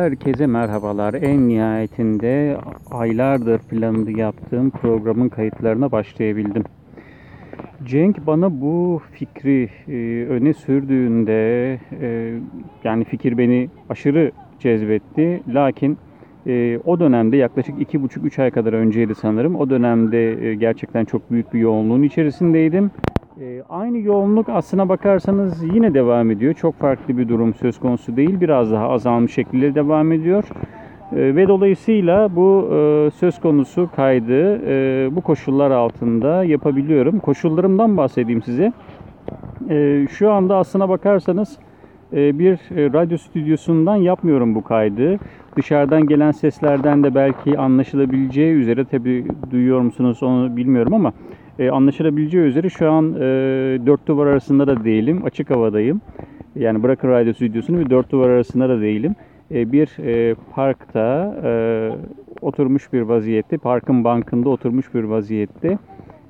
Herkese merhabalar. En nihayetinde aylardır planını yaptığım programın kayıtlarına başlayabildim. Cenk bana bu fikri e, öne sürdüğünde, e, yani fikir beni aşırı cezbetti. Lakin e, o dönemde yaklaşık iki buçuk üç ay kadar önceydi sanırım. O dönemde e, gerçekten çok büyük bir yoğunluğun içerisindeydim. E, aynı yoğunluk aslına bakarsanız yine devam ediyor. Çok farklı bir durum söz konusu değil. Biraz daha azalmış şekilde devam ediyor. E, ve dolayısıyla bu e, söz konusu kaydı e, bu koşullar altında yapabiliyorum. Koşullarımdan bahsedeyim size. E, şu anda aslına bakarsanız e, bir radyo stüdyosundan yapmıyorum bu kaydı. Dışarıdan gelen seslerden de belki anlaşılabileceği üzere tabi duyuyor musunuz onu bilmiyorum ama e, anlaşılabileceği üzere şu an e, dört duvar arasında da değilim. Açık havadayım. Yani bırakın radyo stüdyosunu bir dört duvar arasında da değilim. E, bir e, parkta e, oturmuş bir vaziyette, parkın bankında oturmuş bir vaziyette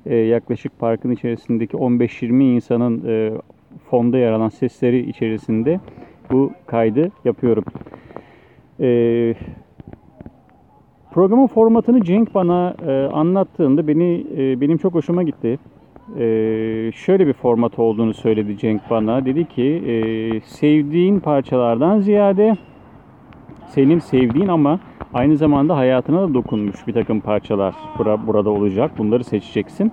e, yaklaşık parkın içerisindeki 15-20 insanın e, fonda yer alan sesleri içerisinde bu kaydı yapıyorum. E, Programın formatını Cenk bana e, anlattığında beni e, benim çok hoşuma gitti. E, şöyle bir format olduğunu söyledi Cenk bana. Dedi ki e, sevdiğin parçalardan ziyade senin sevdiğin ama aynı zamanda hayatına da dokunmuş bir takım parçalar bura, burada olacak. Bunları seçeceksin.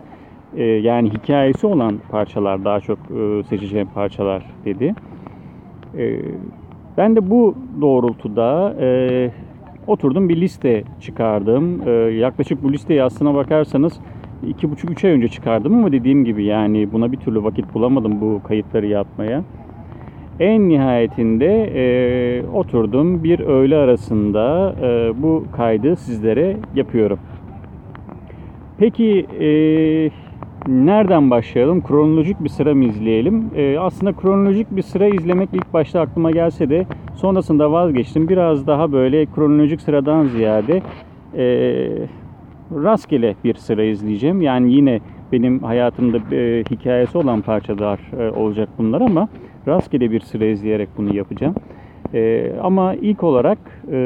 E, yani hikayesi olan parçalar daha çok e, seçeceğim parçalar dedi. E, ben de bu doğrultuda e, oturdum bir liste çıkardım. Ee, yaklaşık bu listeyi aslına bakarsanız 2,5-3 ay önce çıkardım ama dediğim gibi yani buna bir türlü vakit bulamadım bu kayıtları yapmaya. En nihayetinde e, oturdum bir öğle arasında e, bu kaydı sizlere yapıyorum. Peki e, nereden başlayalım? Kronolojik bir sıra mı izleyelim? E, aslında kronolojik bir sıra izlemek ilk başta aklıma gelse de sonrasında vazgeçtim. Biraz daha böyle kronolojik sıradan ziyade e, rastgele bir sıra izleyeceğim. Yani yine benim hayatımda e, hikayesi olan parçalar e, olacak bunlar ama rastgele bir sıra izleyerek bunu yapacağım. E, ama ilk olarak e,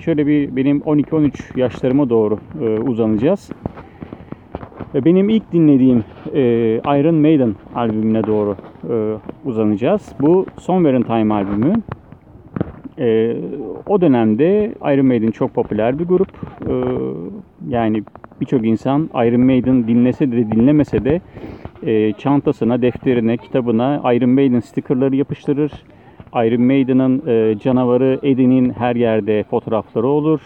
şöyle bir benim 12-13 yaşlarıma doğru e, uzanacağız. Benim ilk dinlediğim e, Iron Maiden albümüne doğru e, uzanacağız. Bu Somewhere in Time albümü. E, o dönemde Iron Maiden çok popüler bir grup. E, yani birçok insan Iron Maiden dinlese de dinlemese de e, çantasına, defterine, kitabına Iron Maiden stickerları yapıştırır. Iron Maiden'ın e, canavarı Eddie'nin her yerde fotoğrafları olur.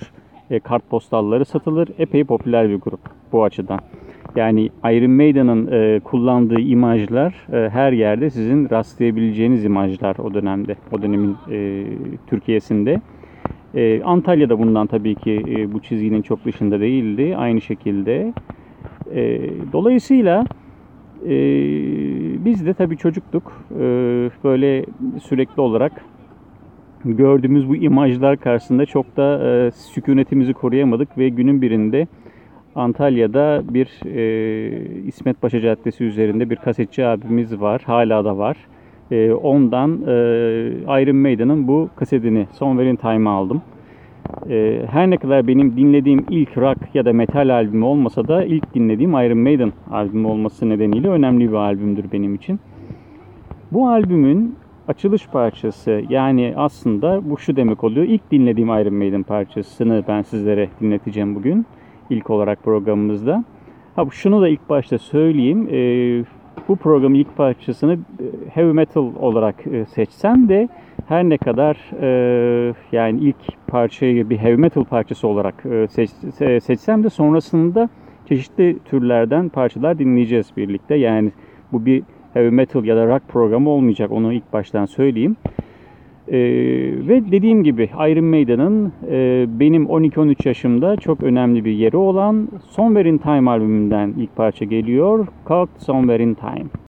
E, kartpostalları satılır. Epey popüler bir grup bu açıdan. Yani Iron Maiden'ın e, kullandığı imajlar e, her yerde sizin rastlayabileceğiniz imajlar o dönemde, o dönemin e, Türkiye'sinde. E, Antalya'da bundan tabii ki e, bu çizginin çok dışında değildi. Aynı şekilde. E, dolayısıyla e, biz de tabii çocuktuk. E, böyle sürekli olarak gördüğümüz bu imajlar karşısında çok da e, sükunetimizi koruyamadık ve günün birinde Antalya'da bir e, İsmet Paşa Caddesi üzerinde bir kasetçi abimiz var. Hala da var. E, ondan e, Iron Maiden'ın bu kasetini Somewhere in Time'ı aldım. E, her ne kadar benim dinlediğim ilk rock ya da metal albümü olmasa da ilk dinlediğim Iron Maiden albümü olması nedeniyle önemli bir albümdür benim için. Bu albümün açılış parçası yani aslında bu şu demek oluyor. İlk dinlediğim Iron Maiden parçasını ben sizlere dinleteceğim bugün ilk olarak programımızda. Ha şunu da ilk başta söyleyeyim. E, bu programın ilk parçasını e, heavy metal olarak e, seçsem de her ne kadar e, yani ilk parçayı bir heavy metal parçası olarak e, seç, seçsem de sonrasında çeşitli türlerden parçalar dinleyeceğiz birlikte. Yani bu bir heavy metal ya da rock programı olmayacak. Onu ilk baştan söyleyeyim. Ee, ve dediğim gibi Iron Maiden'ın e, benim 12-13 yaşımda çok önemli bir yeri olan Somewhere in Time albümünden ilk parça geliyor. Called Somewhere in Time.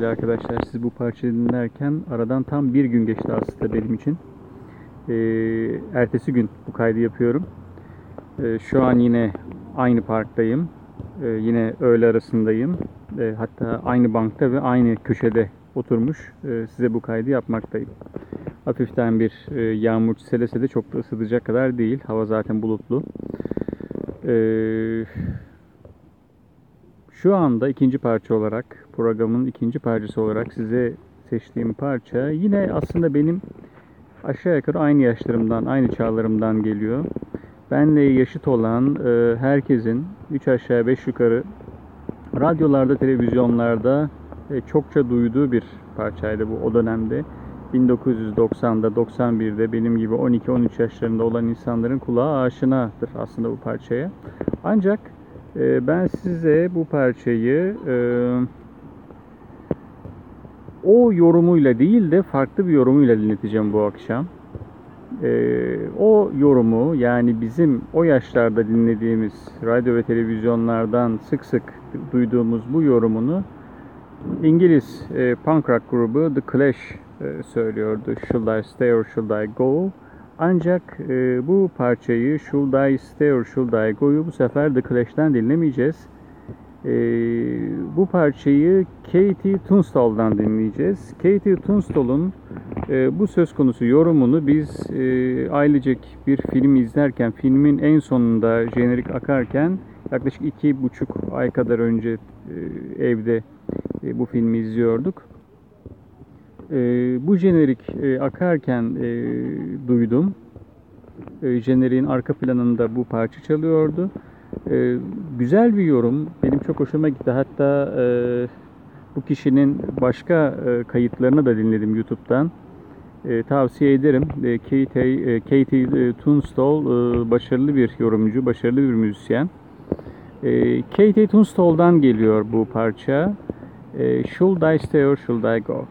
Sevgili arkadaşlar siz bu parçayı dinlerken aradan tam bir gün geçti aslında benim için. Ee, ertesi gün bu kaydı yapıyorum. Ee, şu an yine aynı parktayım. Ee, yine öğle arasındayım. Ee, hatta aynı bankta ve aynı köşede oturmuş e, size bu kaydı yapmaktayım. Hafiften bir e, yağmur selese de çok da ısıtacak kadar değil. Hava zaten bulutlu. Ee, şu anda ikinci parça olarak, programın ikinci parçası olarak size seçtiğim parça yine aslında benim aşağı yukarı aynı yaşlarımdan, aynı çağlarımdan geliyor. Benle yaşıt olan e, herkesin 3 aşağı 5 yukarı radyolarda, televizyonlarda e, çokça duyduğu bir parçaydı bu o dönemde. 1990'da, 91'de benim gibi 12-13 yaşlarında olan insanların kulağı aşinadır aslında bu parçaya. Ancak e, ben size bu parçayı e, o yorumuyla değil de farklı bir yorumuyla dinleteceğim bu akşam. E, o yorumu yani bizim o yaşlarda dinlediğimiz radyo ve televizyonlardan sık sık duyduğumuz bu yorumunu İngiliz e, punk rock grubu The Clash e, söylüyordu. Should I Stay or Should I Go? Ancak e, bu parçayı Should I Stay or Should I Go'yu bu sefer The Clash'ten dinlemeyeceğiz. E, bu parçayı Katie Tunstall'dan dinleyeceğiz. Katie Tunstall'un e, bu söz konusu yorumunu biz e, ailecek bir film izlerken, filmin en sonunda jenerik akarken yaklaşık iki buçuk ay kadar önce e, evde e, bu filmi izliyorduk. E, bu jenerik e, akarken e, duydum. E, jeneriğin arka planında bu parça çalıyordu. E, güzel bir yorum. Benim çok hoşuma gitti. Hatta e, bu kişinin başka e, kayıtlarını da dinledim YouTube'dan. E, tavsiye ederim. E, Katie, e, Katie e, Tunstall e, başarılı bir yorumcu, başarılı bir müzisyen. E, Katie Tunstall'dan geliyor bu parça. E, should I stay or should I go?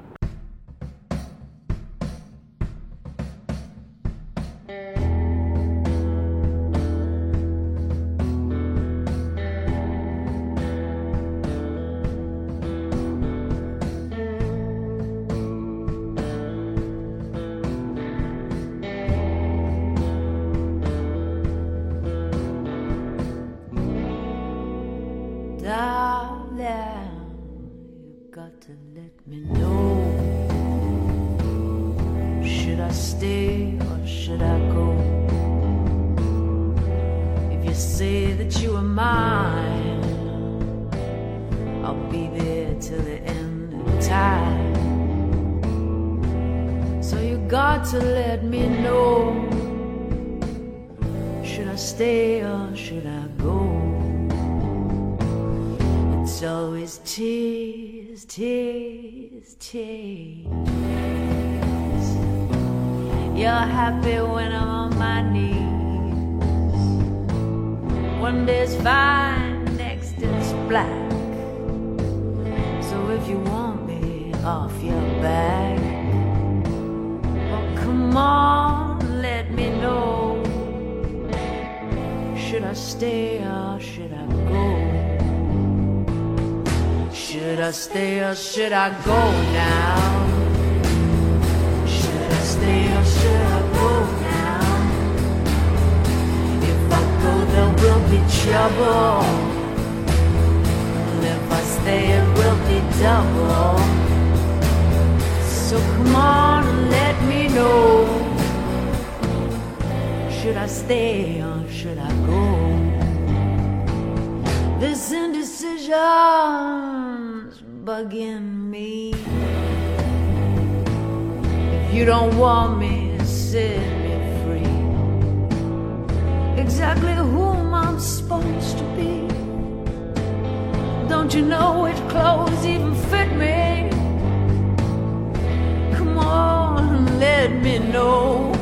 Trouble. And if I go there will be trouble if I stay, it will be double. So come on and let me know. Should I stay or should I go? This indecision's bugging me. If you don't want me, set me free. Exactly whom I'm supposed to be. Don't you know which clothes even fit me? Come on, let me know.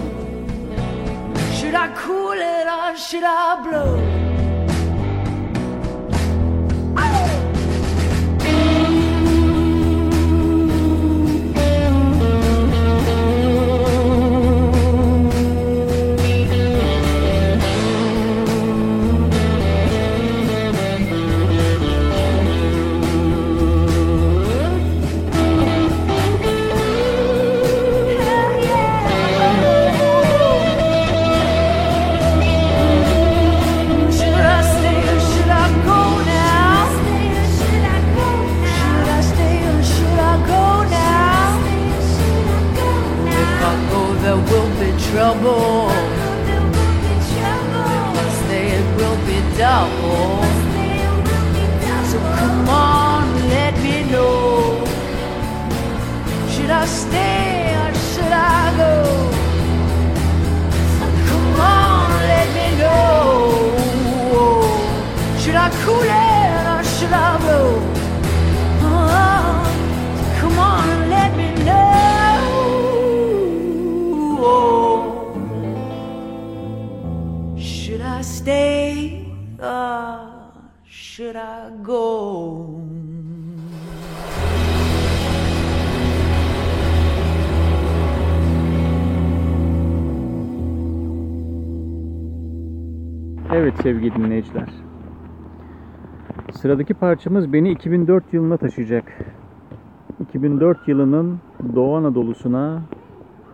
Should I cool it or should I blow? Trouble. Stay it will be double. So come on, let me know. Should I stay go? Evet sevgili dinleyiciler. Sıradaki parçamız beni 2004 yılına taşıyacak. 2004 yılının Doğu Anadolu'suna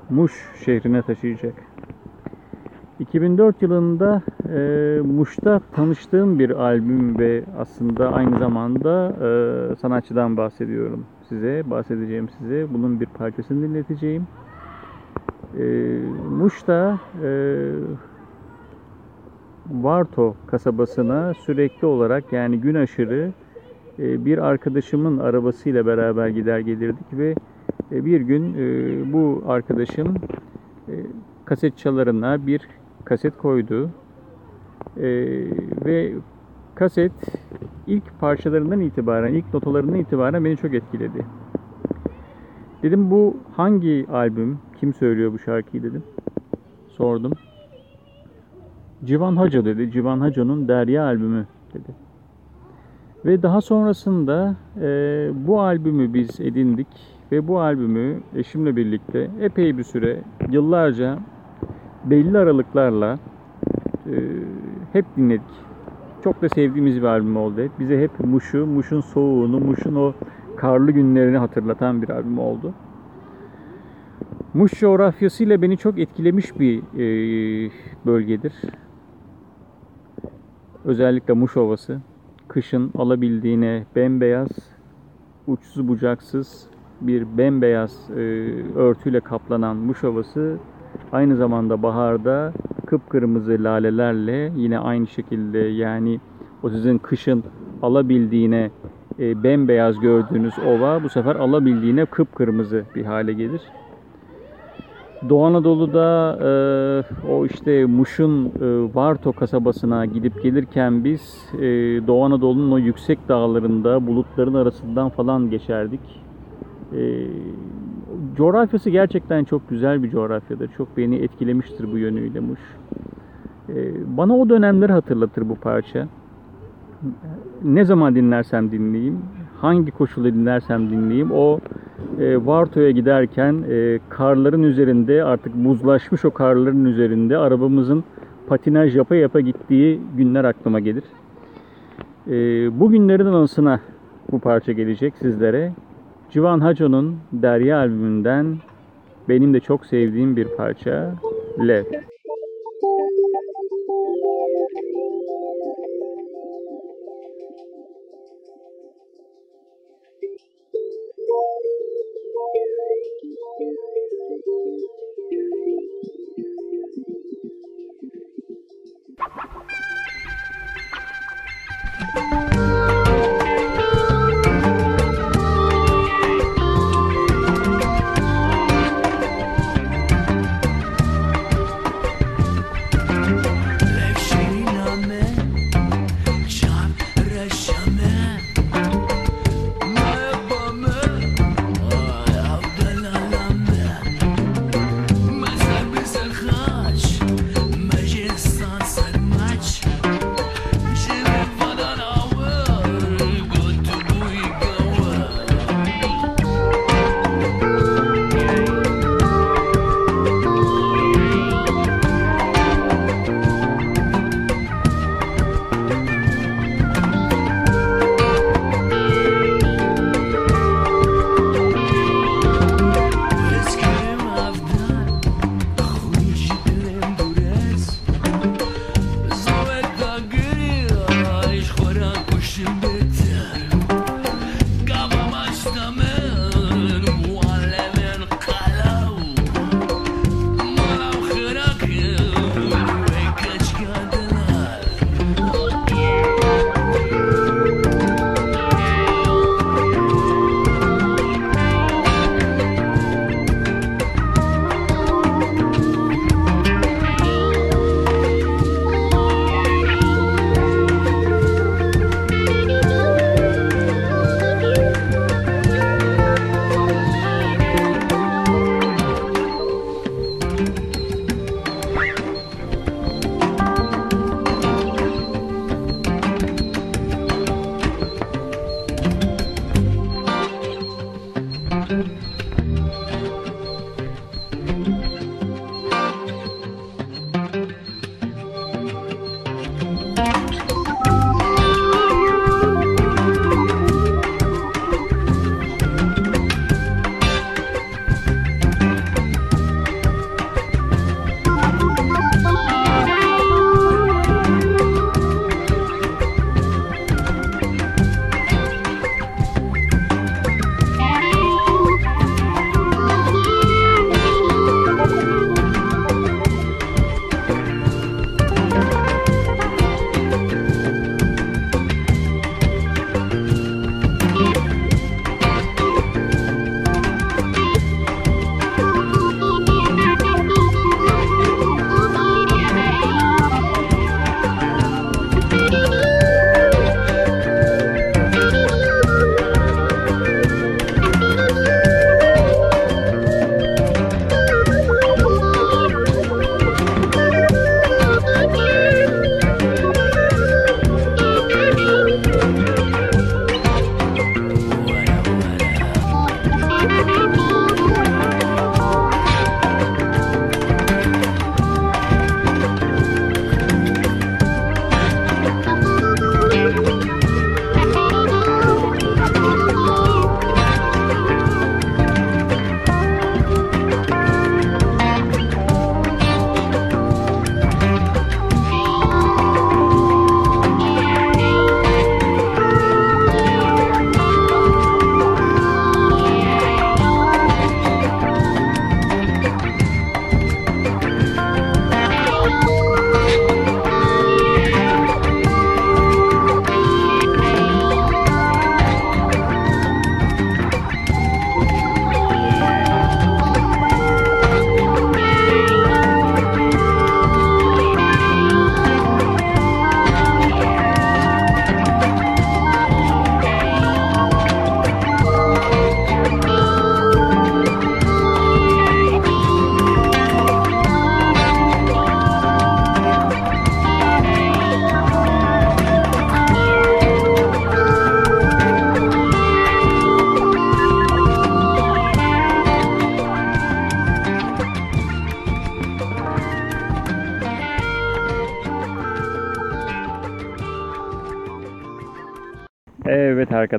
Muş şehrine taşıyacak. 2004 yılında e, Muş'ta tanıştığım bir albüm ve aslında aynı zamanda e, sanatçıdan bahsediyorum size, bahsedeceğim size. Bunun bir parçasını dinleteceğim. E, Muş'ta e, Varto kasabasına sürekli olarak yani gün aşırı e, bir arkadaşımın arabasıyla beraber gider gelirdik ve e, bir gün e, bu arkadaşım kaset çalarına bir kaset koydu ve kaset ilk parçalarından itibaren, ilk notalarından itibaren beni çok etkiledi. Dedim bu hangi albüm, kim söylüyor bu şarkıyı dedim. Sordum. Civan Hoca dedi. Civan Hoca'nın Derya albümü dedi. Ve daha sonrasında e, bu albümü biz edindik ve bu albümü eşimle birlikte epey bir süre, yıllarca belli aralıklarla e, hep dinledik. Çok da sevdiğimiz bir albüm oldu. Hep bize hep Muş'u, Muş'un soğuğunu, Muş'un o karlı günlerini hatırlatan bir albüm oldu. Muş coğrafyasıyla beni çok etkilemiş bir e, bölgedir. Özellikle Muş Ovası. Kışın alabildiğine bembeyaz, uçsuz bucaksız bir bembeyaz e, örtüyle kaplanan Muş Ovası aynı zamanda baharda kıpkırmızı lalelerle yine aynı şekilde yani o sizin kışın alabildiğine e, bembeyaz gördüğünüz ova bu sefer alabildiğine kıpkırmızı bir hale gelir. Doğu Anadolu'da e, o işte Muş'un e, Varto kasabasına gidip gelirken biz e, Doğu Anadolu'nun o yüksek dağlarında bulutların arasından falan geçerdik. E, coğrafyası gerçekten çok güzel bir coğrafyadır. Çok beni etkilemiştir bu yönüyle Muş. E, bana o dönemleri hatırlatır bu parça. Ne zaman dinlersem dinleyeyim, hangi koşulda dinlersem dinleyeyim o e, Varto'ya giderken e, karların üzerinde artık buzlaşmış o karların üzerinde arabamızın patinaj yapa yapa gittiği günler aklıma gelir. E, bu günlerin anısına bu parça gelecek sizlere. Civan Haco'nun Derya albümünden benim de çok sevdiğim bir parça Lev.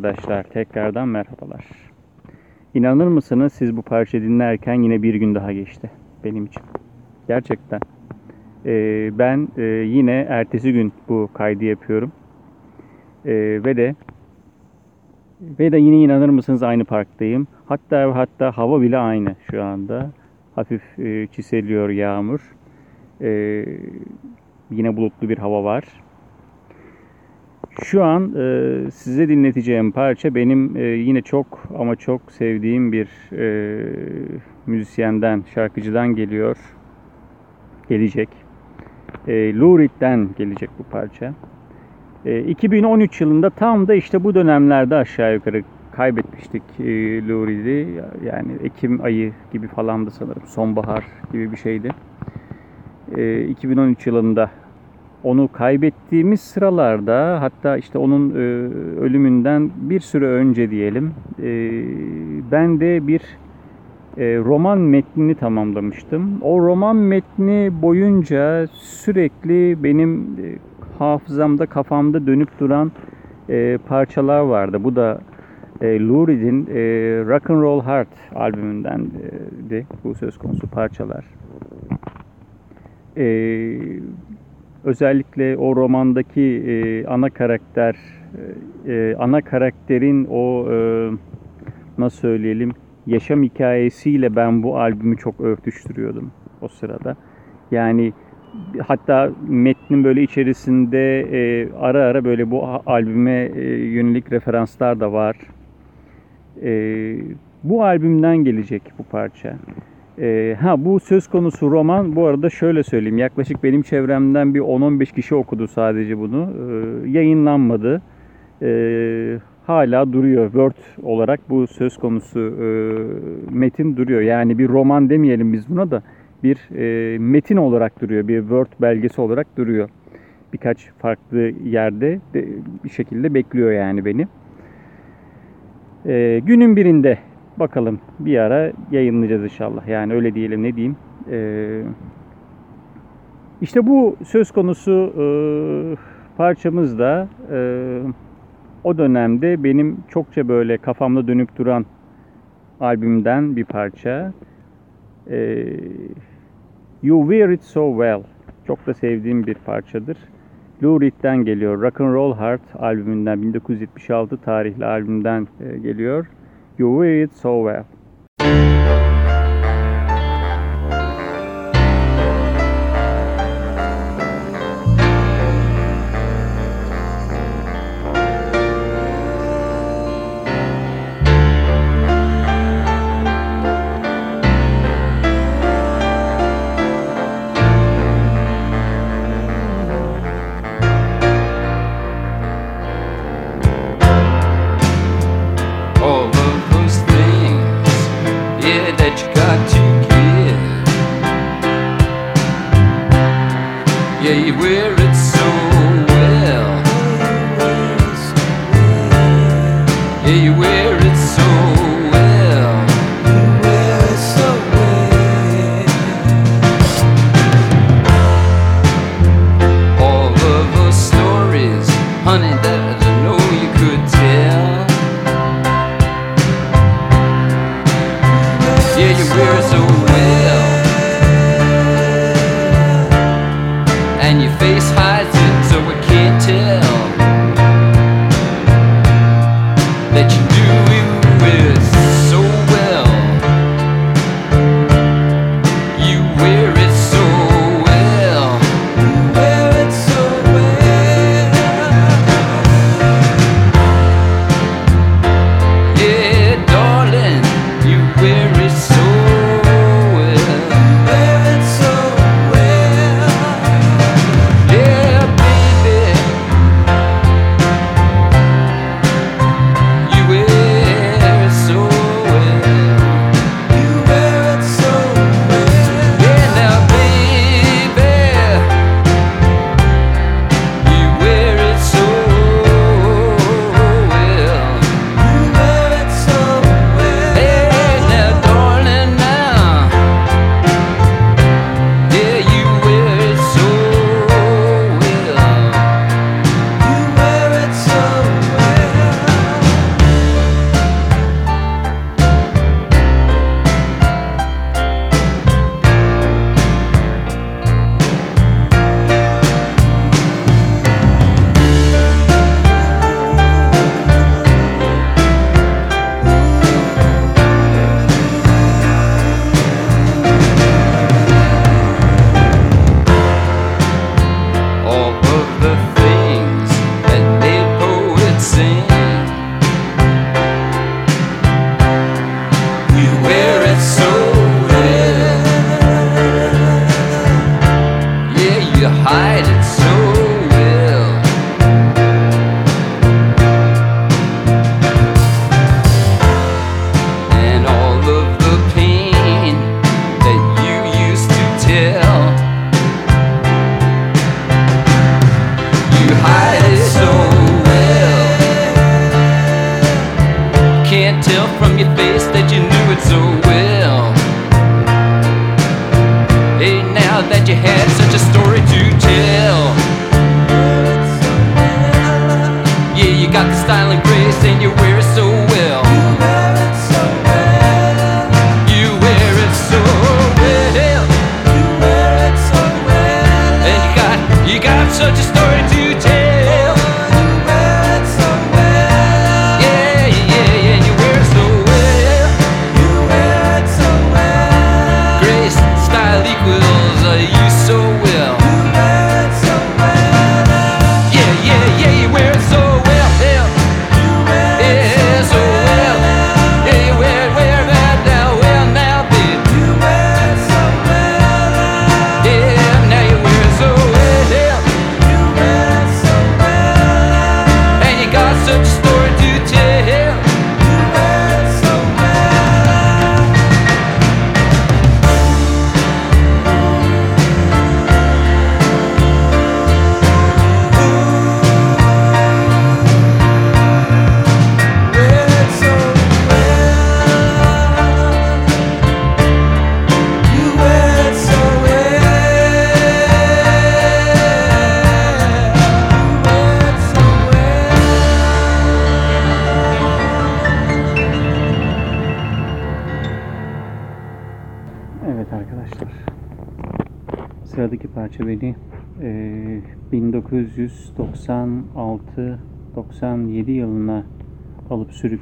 Arkadaşlar, tekrardan merhabalar. İnanır mısınız siz bu parça dinlerken yine bir gün daha geçti benim için. Gerçekten. Ee, ben e, yine ertesi gün bu kaydı yapıyorum. Ee, ve de ve de yine inanır mısınız aynı parktayım. Hatta hatta hava bile aynı şu anda. Hafif e, çiseliyor yağmur. Ee, yine bulutlu bir hava var. Şu an e, size dinleteceğim parça benim e, yine çok ama çok sevdiğim bir e, müzisyenden, şarkıcıdan geliyor. Gelecek. E, Lou Reed'den gelecek bu parça. E, 2013 yılında tam da işte bu dönemlerde aşağı yukarı kaybetmiştik e, Lou Reed'i. Yani Ekim ayı gibi falandı sanırım. Sonbahar gibi bir şeydi. E, 2013 yılında onu kaybettiğimiz sıralarda hatta işte onun e, ölümünden bir süre önce diyelim e, ben de bir e, roman metnini tamamlamıştım. O roman metni boyunca sürekli benim e, hafızamda kafamda dönüp duran e, parçalar vardı. Bu da e, Lou Reed'in e, Rock and Roll Heart albümünden de bu söz konusu parçalar. E, özellikle o romandaki e, ana karakter e, ana karakterin o e, nasıl söyleyelim yaşam hikayesiyle ben bu albümü çok örtüştürüyordum o sırada. Yani hatta metnin böyle içerisinde e, ara ara böyle bu albüme e, yönelik referanslar da var. E, bu albümden gelecek bu parça. E, ha bu söz konusu roman bu arada şöyle söyleyeyim yaklaşık benim çevremden bir 10-15 kişi okudu sadece bunu. E, yayınlanmadı. E, hala duruyor Word olarak bu söz konusu e, metin duruyor. Yani bir roman demeyelim biz buna da bir e, metin olarak duruyor. Bir Word belgesi olarak duruyor. Birkaç farklı yerde de, bir şekilde bekliyor yani beni. E, günün birinde bakalım bir ara yayınlayacağız inşallah. Yani öyle diyelim ne diyeyim. E, işte bu söz konusu e, parçamız da e, o dönemde benim çokça böyle kafamda dönüp duran albümden bir parça. E, you Wear It So Well. Çok da sevdiğim bir parçadır. Lou Reed'den geliyor. Rock and Roll Heart albümünden 1976 tarihli albümden e, geliyor. You It So Well.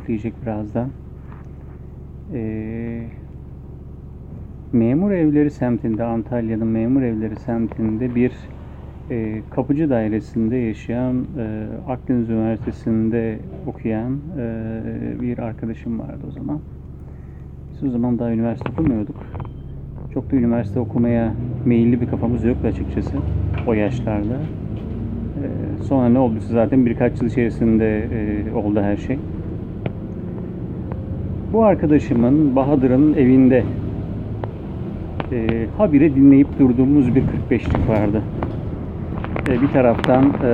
Alıp sürükleyecek birazdan. Eee Memur Evleri semtinde, Antalya'nın Memur Evleri semtinde bir eee, kapıcı dairesinde yaşayan, eee, Akdeniz Üniversitesi'nde okuyan eee, bir arkadaşım vardı o zaman. Biz o zaman daha üniversite okumuyorduk. Çok da üniversite okumaya meyilli bir kafamız yoktu açıkçası o yaşlarda. Ee, sonra ne olduysa zaten birkaç yıl içerisinde e, oldu her şey. Bu arkadaşımın Bahadır'ın evinde e, habire dinleyip durduğumuz bir 45'lik vardı. E, bir taraftan e,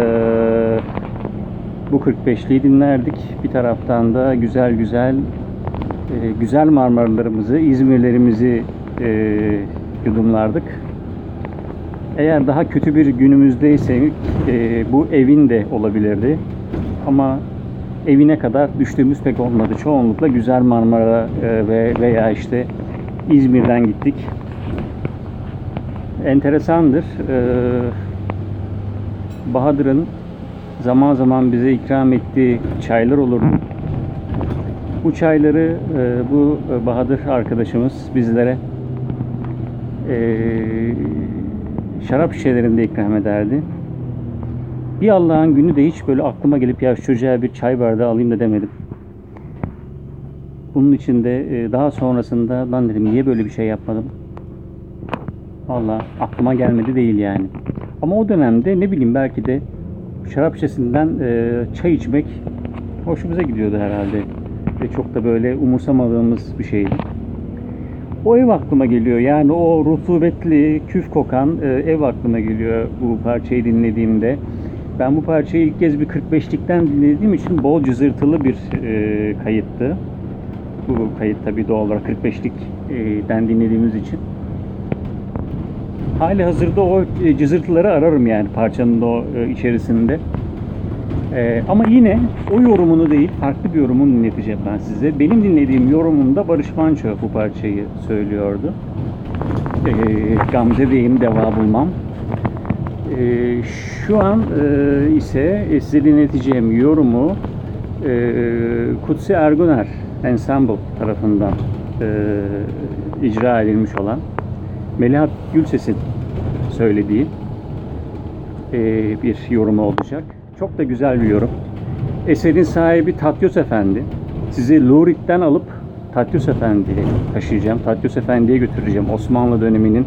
bu 45'liği dinlerdik. Bir taraftan da güzel güzel e, güzel Marmaralarımızı, İzmirlerimizi e, yudumlardık. Eğer daha kötü bir günümüzdeysek e, bu evin de olabilirdi. Ama evine kadar düştüğümüz pek olmadı. Çoğunlukla Güzel Marmara e, ve veya işte İzmir'den gittik. Enteresandır. E, Bahadır'ın zaman zaman bize ikram ettiği çaylar olurdu. Bu çayları e, bu Bahadır arkadaşımız bizlere şarap şişelerinde ikram ederdi. Bir Allah'ın günü de hiç böyle aklıma gelip ya çocuğa bir çay bardağı alayım da demedim. Bunun için de e, daha sonrasında lan dedim niye böyle bir şey yapmadım? Valla aklıma gelmedi değil yani. Ama o dönemde ne bileyim belki de şarap şişesinden e, çay içmek hoşumuza gidiyordu herhalde. Ve çok da böyle umursamadığımız bir şeydi. O ev aklıma geliyor. Yani o rutubetli, küf kokan e, ev aklıma geliyor bu parçayı dinlediğimde. Ben bu parçayı ilk kez bir 45'likten dinlediğim için bol cızırtılı bir e, kayıttı. Bu kayıt tabii doğal olarak 45'likten dinlediğimiz için. Hali hazırda o e, cızırtıları ararım yani parçanın da o e, içerisinde. Ee, ama yine o yorumunu değil, farklı bir yorumunu dinleteceğim ben size. Benim dinlediğim yorumunda Barış Manço bu parçayı söylüyordu. Ee, Gamze Bey'im deva bulmam. Ee, şu an e, ise size dinleteceğim yorumu e, Kutsi Erguner Ensemble tarafından e, icra edilmiş olan Melihat Gülses'in söylediği e, bir yorumu olacak. Çok da güzel bir yorum. Eserin sahibi Tatyos Efendi. Sizi Lurit'ten alıp Tatyos Efendi'ye taşıyacağım. Tatyos Efendi'ye götüreceğim. Osmanlı döneminin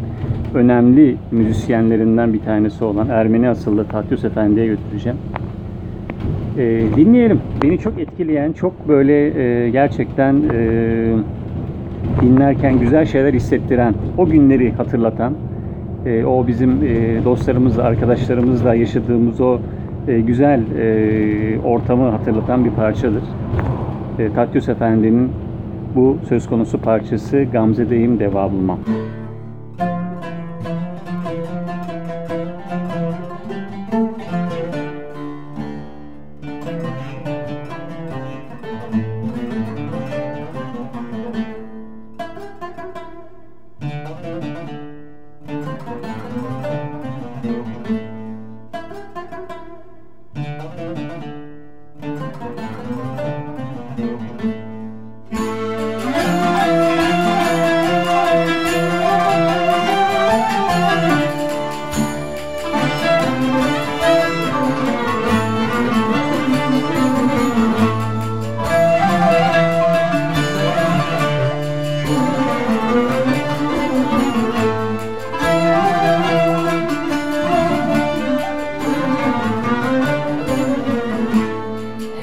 önemli müzisyenlerinden bir tanesi olan Ermeni asıllı Tatyos Efendi'ye götüreceğim. Ee, dinleyelim. Beni çok etkileyen, çok böyle e, gerçekten e, dinlerken güzel şeyler hissettiren, o günleri hatırlatan, e, o bizim e, dostlarımızla, arkadaşlarımızla yaşadığımız o e, güzel e, ortamı hatırlatan bir parçadır. E, Tatyos Efendi'nin bu söz konusu parçası Gamze'deyim deva bulmam.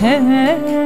Gamze'deyim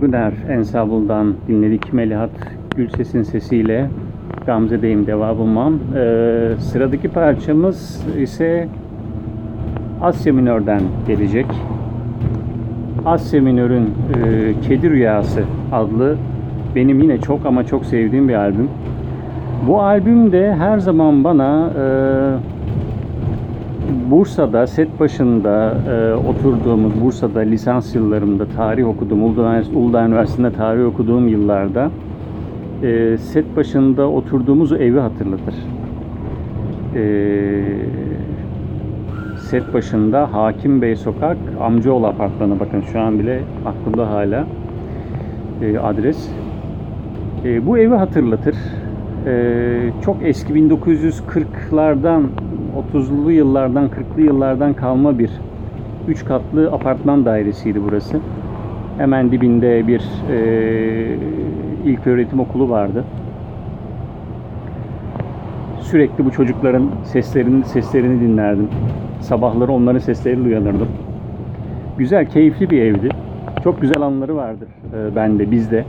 Güner ensabından dinledik Melihat Gülses'in sesiyle Gamze'deyim devamım. Ee, sıradaki parçamız ise Asya Minör'den gelecek. Asya Minör'ün e, Kedi Rüyası adlı benim yine çok ama çok sevdiğim bir albüm. Bu albüm de her zaman bana e, Bursa'da set başında e, oturduğumuz Bursa'da lisans yıllarımda tarih okuduğum Uludağ, Üniversitesi'nde tarih okuduğum yıllarda e, set başında oturduğumuz evi hatırlatır. E, set başında Hakim Bey Sokak Amcaoğlu Apartmanı bakın şu an bile aklımda hala e, adres. E, bu evi hatırlatır. E, çok eski 1940'lardan 30'lu yıllardan 40'lı yıllardan kalma bir 3 katlı apartman dairesiydi burası. Hemen dibinde bir e, ilk öğretim okulu vardı. Sürekli bu çocukların seslerini seslerini dinlerdim. Sabahları onların sesleriyle uyanırdım. Güzel, keyifli bir evdi. Çok güzel anıları vardır e, bende, bizde.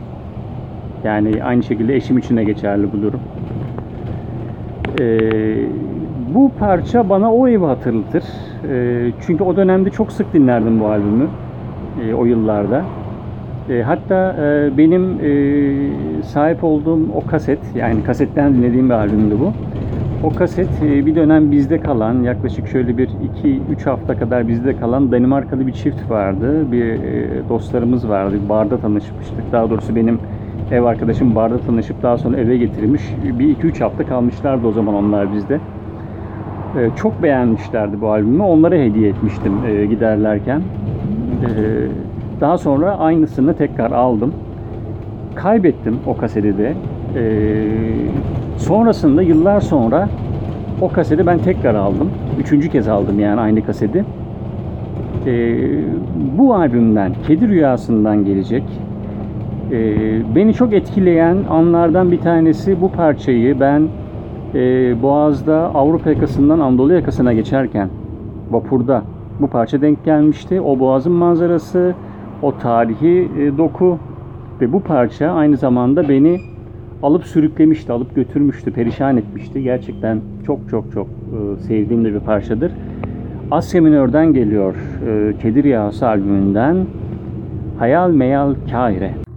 Yani aynı şekilde eşim için de geçerli bu durum. E, bu parça bana o evi hatırlatır. E, çünkü o dönemde çok sık dinlerdim bu albümü. E, o yıllarda. E, hatta e, benim e, sahip olduğum o kaset, yani kasetten dinlediğim bir albümdü bu. O kaset e, bir dönem bizde kalan, yaklaşık şöyle bir 2-3 hafta kadar bizde kalan Danimarkalı bir çift vardı. Bir e, dostlarımız vardı. Barda tanışmıştık. Daha doğrusu benim ev arkadaşım barda tanışıp daha sonra eve getirmiş. Bir 2-3 hafta kalmışlardı o zaman onlar bizde. E, çok beğenmişlerdi bu albümü. Onlara hediye etmiştim e, giderlerken. E, daha sonra aynısını tekrar aldım. Kaybettim o kaseti de. Ee, sonrasında yıllar sonra o kaseti ben tekrar aldım. Üçüncü kez aldım yani aynı kaseti. Ee, bu albümden, Kedi Rüyası'ndan gelecek. Ee, beni çok etkileyen anlardan bir tanesi bu parçayı ben e, Boğaz'da Avrupa yakasından Anadolu yakasına geçerken vapurda bu parça denk gelmişti. O Boğaz'ın manzarası, o tarihi e, doku ve bu parça aynı zamanda beni alıp sürüklemişti, alıp götürmüştü, perişan etmişti. Gerçekten çok çok çok e, sevdiğim de bir parçadır. Asya Minör'den geliyor. E, Kedi Rüyası albümünden Hayal Meyal Kaire.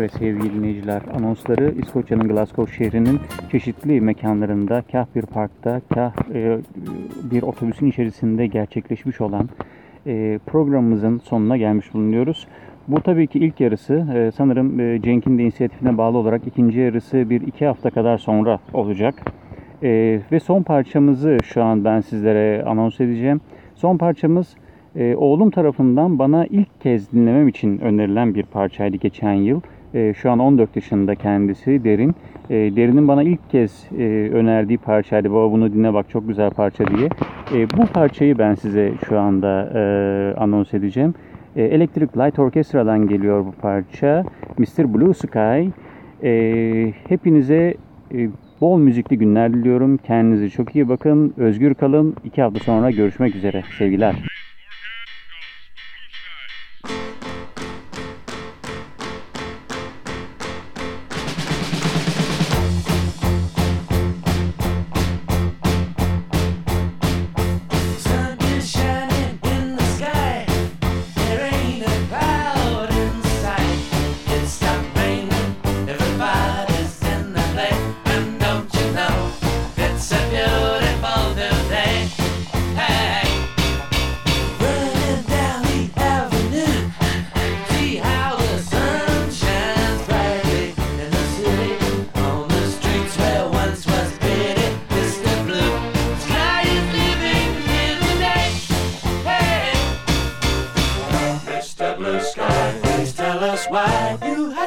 Evet sevgili dinleyiciler, anonsları İskoçya'nın Glasgow şehrinin çeşitli mekanlarında, kah bir parkta, kah e, bir otobüsün içerisinde gerçekleşmiş olan e, programımızın sonuna gelmiş bulunuyoruz. Bu tabii ki ilk yarısı. E, sanırım e, Cenk'in de inisiyatifine bağlı olarak ikinci yarısı bir iki hafta kadar sonra olacak. E, ve son parçamızı şu an ben sizlere anons edeceğim. Son parçamız e, oğlum tarafından bana ilk kez dinlemem için önerilen bir parçaydı geçen yıl. E, şu an 14 yaşında kendisi Derin. E, Derin'in bana ilk kez e, önerdiği parçaydı. Baba bunu dinle bak çok güzel parça diye. E, bu parçayı ben size şu anda e, anons edeceğim. E, Electric Light Orchestra'dan geliyor bu parça. Mr. Blue Sky. E, hepinize e, bol müzikli günler diliyorum. Kendinize çok iyi bakın. Özgür kalın. İki hafta sonra görüşmek üzere. Sevgiler.